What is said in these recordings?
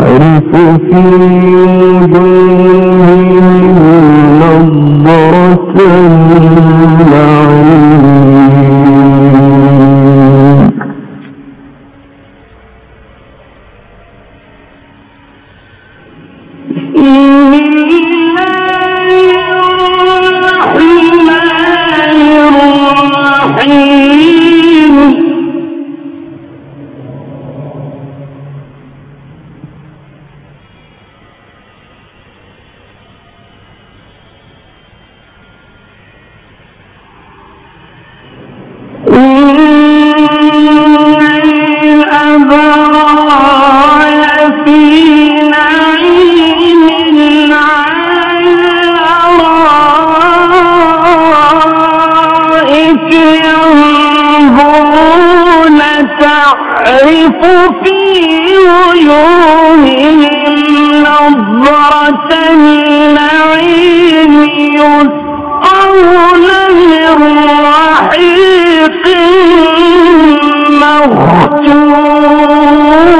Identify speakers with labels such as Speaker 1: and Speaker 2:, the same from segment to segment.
Speaker 1: تعرف في وجوههم نظرة النعيم
Speaker 2: في وجوههم نظرة النعيم يسقون من رحيق مختوم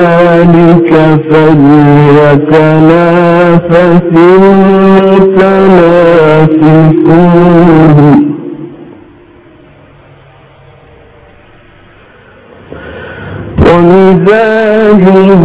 Speaker 1: ذلك فليتنافس المتنافسون. ومزاجه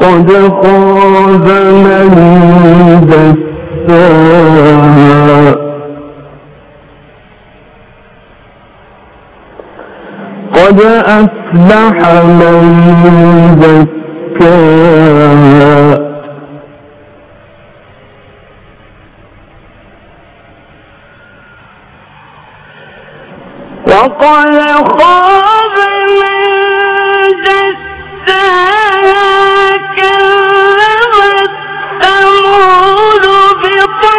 Speaker 1: وقد خاب من دساها قد من
Speaker 2: وقد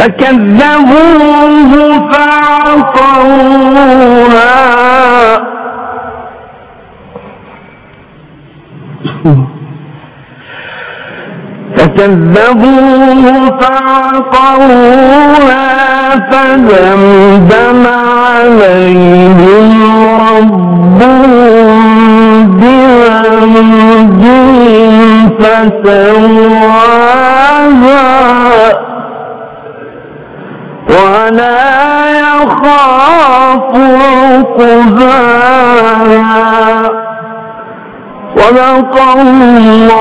Speaker 2: فكذبوه فعقروها. فكذبوه فعقروها فدمدم عليهم ربهم بذنبهم فسواها يخاف عقباها صدق الله